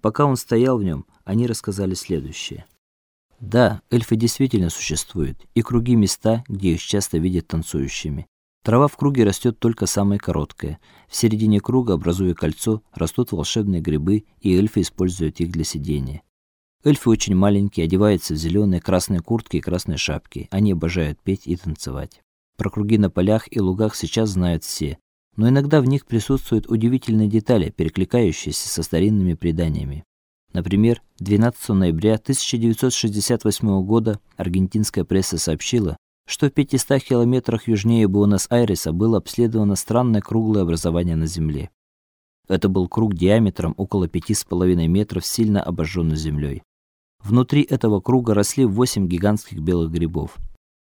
Пока он стоял в нем, они рассказали следующее. Да, эльфы действительно существуют, и круги места, где их часто видят танцующими. Трава в круге растет только самая короткая. В середине круга, образуя кольцо, растут волшебные грибы, и эльфы используют их для сидения. Эльфы очень маленькие, одеваются в зеленые, красные куртки и красные шапки. Они обожают петь и танцевать. Про круги на полях и лугах сейчас знают все, но иногда в них присутствуют удивительные детали, перекликающиеся со старинными преданиями. Например, 12 ноября 1968 года аргентинская пресса сообщила, что в 500 километрах южнее Буэнос-Айреса было обследовано странное круглое образование на Земле. Это был круг диаметром около 5,5 метров, сильно обожженный землей. Внутри этого круга росли 8 гигантских белых грибов.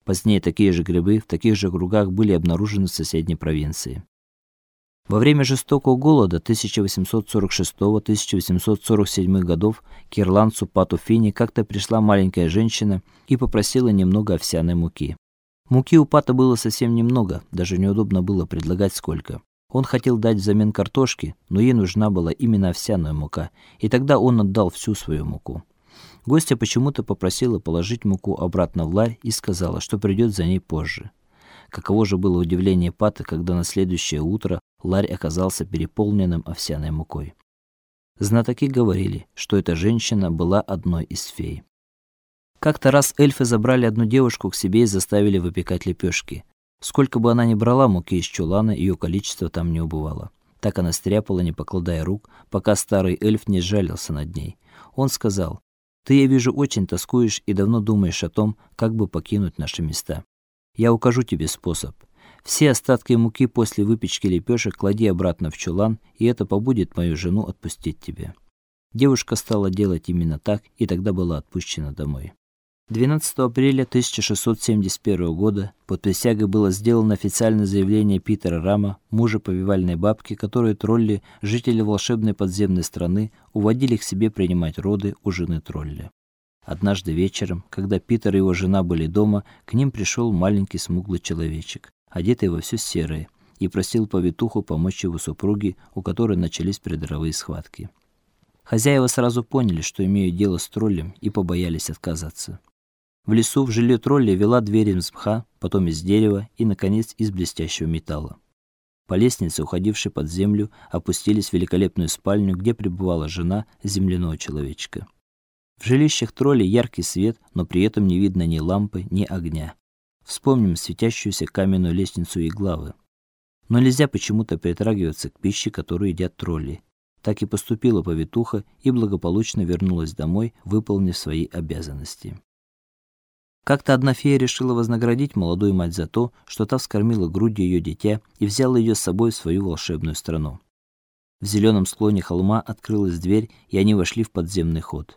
Позднее такие же грибы в таких же кругах были обнаружены в соседней провинции. Во время жестокого голода 1846-1847 годов к ирландцу Пату Фини как-то пришла маленькая женщина и попросила немного овсяной муки. Муки у Пата было совсем немного, даже неудобно было предлагать сколько. Он хотел дать взамен картошки, но ей нужна была именно овсяная мука, и тогда он отдал всю свою муку. Гостья почему-то попросила положить муку обратно в ларь и сказала, что придет за ней позже. Каково же было удивление Пата, когда на следующее утро ларь оказался переполненным овсяной мукой. Знатоки говорили, что эта женщина была одной из фей. Как-то раз эльфы забрали одну девушку к себе и заставили выпекать лепешки. Сколько бы она ни брала муки из чулана, ее количество там не убывало. Так она стряпала, не покладая рук, пока старый эльф не сжалился над ней. Он сказал: "Ты, я вижу, очень тоскуешь и давно думаешь о том, как бы покинуть наши места. Я укажу тебе способ. Все остатки муки после выпечки лепешек клади обратно в чулан, и это побудет мою жену отпустить тебя". Девушка стала делать именно так, и тогда была отпущена домой. 12 апреля 1671 года под присягой было сделано официальное заявление Питера Рама, мужа повивальной бабки, которую тролли, жители волшебной подземной страны, уводили к себе принимать роды у жены тролля. Однажды вечером, когда Питер и его жена были дома, к ним пришел маленький смуглый человечек, одетый во все серое, и просил повитуху помочь его супруге, у которой начались предровые схватки. Хозяева сразу поняли, что имеют дело с троллем, и побоялись отказаться. В лесу в жилье тролля вела дверь из мха, потом из дерева и наконец из блестящего металла. По лестнице, уходившей под землю, опустились в великолепную спальню, где пребывала жена земляного человечка. В жилищах троллей яркий свет, но при этом не видно ни лампы, ни огня. Вспомним светящуюся каменную лестницу и главы. Но нельзя почему-то притрагиваться к пище, которую едят тролли. Так и поступила повитуха и благополучно вернулась домой, выполнив свои обязанности. Как-то одна фея решила вознаградить молодую мать за то, что та вскормила грудью ее дитя и взяла ее с собой в свою волшебную страну. В зеленом склоне холма открылась дверь, и они вошли в подземный ход.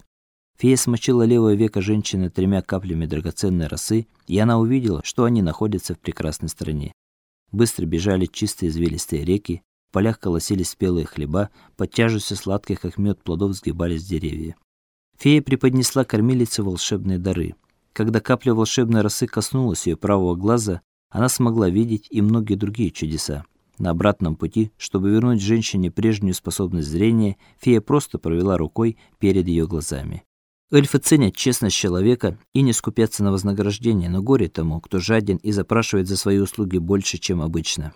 Фея смочила левое веко женщины тремя каплями драгоценной росы, и она увидела, что они находятся в прекрасной стране. Быстро бежали чистые извилистые реки, в полях колосились спелые хлеба, под тяжестью сладких, как мед, плодов сгибались деревья. Фея преподнесла кормилице волшебные дары. Когда капля волшебной росы коснулась ее правого глаза, она смогла видеть и многие другие чудеса. На обратном пути, чтобы вернуть женщине прежнюю способность зрения, фея просто провела рукой перед ее глазами. Эльфы ценят честность человека и не скупятся на вознаграждение, но горе тому, кто жаден и запрашивает за свои услуги больше, чем обычно.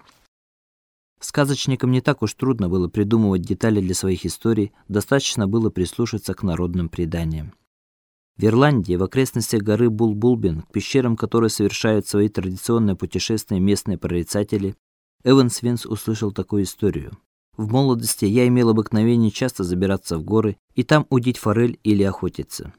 Сказочникам не так уж трудно было придумывать детали для своих историй, достаточно было прислушаться к народным преданиям. В Ирландии, в окрестностях горы Булбулбин, к пещерам которой совершают свои традиционные путешествия местные прорицатели, Эванс Винс услышал такую историю. В молодости я имел обыкновение часто забираться в горы и там удить форель или охотиться.